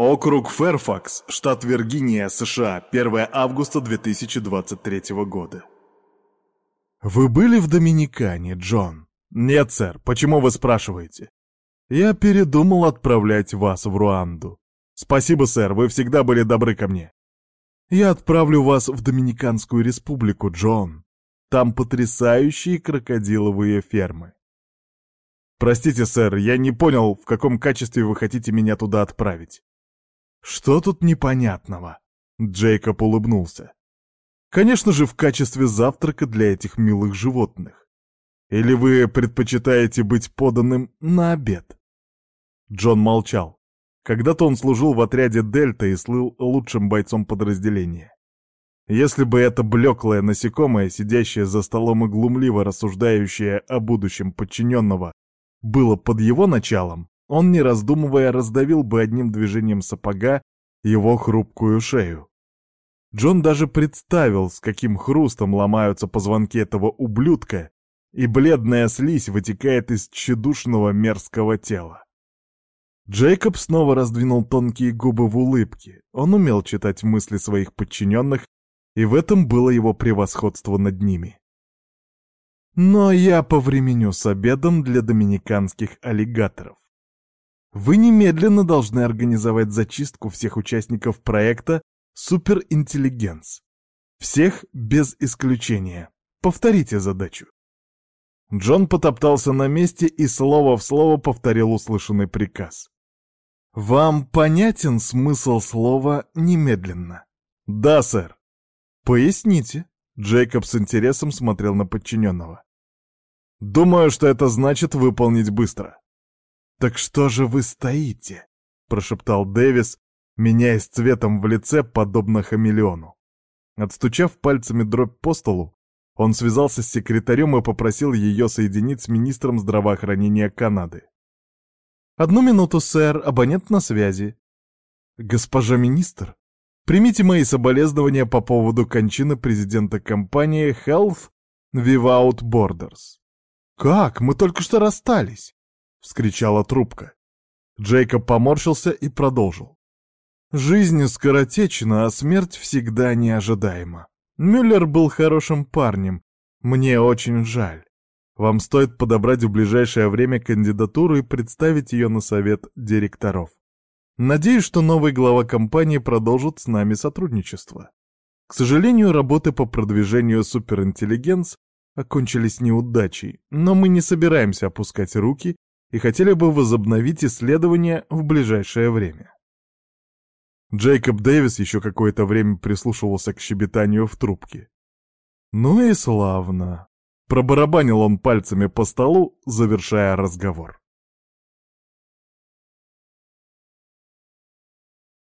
Округ Фэрфакс, штат Виргиния, США, 1 августа 2023 года. Вы были в Доминикане, Джон? Нет, сэр. Почему вы спрашиваете? Я передумал отправлять вас в Руанду. Спасибо, сэр, вы всегда были добры ко мне. Я отправлю вас в Доминиканскую республику, Джон. Там потрясающие крокодиловые фермы. Простите, сэр, я не понял, в каком качестве вы хотите меня туда отправить. Что тут непонятного? Джейкоб улыбнулся. Конечно же, в качестве завтрака для этих милых животных. Или вы предпочитаете быть поданным на обед? Джон молчал. Когда-то он служил в отряде «Дельта» и слыл лучшим бойцом подразделения. Если бы это блеклое насекомое, сидящее за столом и глумливо рассуждающее о будущем подчиненного, было под его началом, он, не раздумывая, раздавил бы одним движением сапога его хрупкую шею. Джон даже представил, с каким хрустом ломаются позвонки этого ублюдка, и бледная слизь вытекает из тщедушного мерзкого тела. Джейкоб снова раздвинул тонкие губы в улыбке. Он умел читать мысли своих подчиненных, и в этом было его превосходство над ними. Но я повременю с обедом для доминиканских аллигаторов. Вы немедленно должны организовать зачистку всех участников проекта Суперинтеллигенс. Всех без исключения. Повторите задачу. Джон потоптался на месте и слово в слово повторил услышанный приказ. «Вам понятен смысл слова «немедленно»?» «Да, сэр». «Поясните». Джейкоб с интересом смотрел на подчиненного. «Думаю, что это значит выполнить быстро». «Так что же вы стоите?» — прошептал Дэвис, меняясь цветом в лице, подобно хамелеону. Отстучав пальцами дробь по столу, он связался с секретарем и попросил ее соединить с министром здравоохранения Канады. «Одну минуту, сэр, абонент на связи». «Госпожа министр, примите мои соболезнования по поводу кончины президента компании Health Without Borders». «Как? Мы только что расстались!» — вскричала трубка. Джейкоб поморщился и продолжил. Жизнь скоротечна, а смерть всегда неожидаема. Мюллер был хорошим парнем. Мне очень жаль. Вам стоит подобрать в ближайшее время кандидатуру и представить ее на совет директоров. Надеюсь, что новый глава компании продолжит с нами сотрудничество. К сожалению, работы по продвижению суперинтеллигенс окончились неудачей, но мы не собираемся опускать руки и хотели бы возобновить исследования в ближайшее время. Джейкоб Дэвис еще какое-то время прислушивался к щебетанию в трубке. «Ну и славно!» Пробарабанил он пальцами по столу, завершая разговор.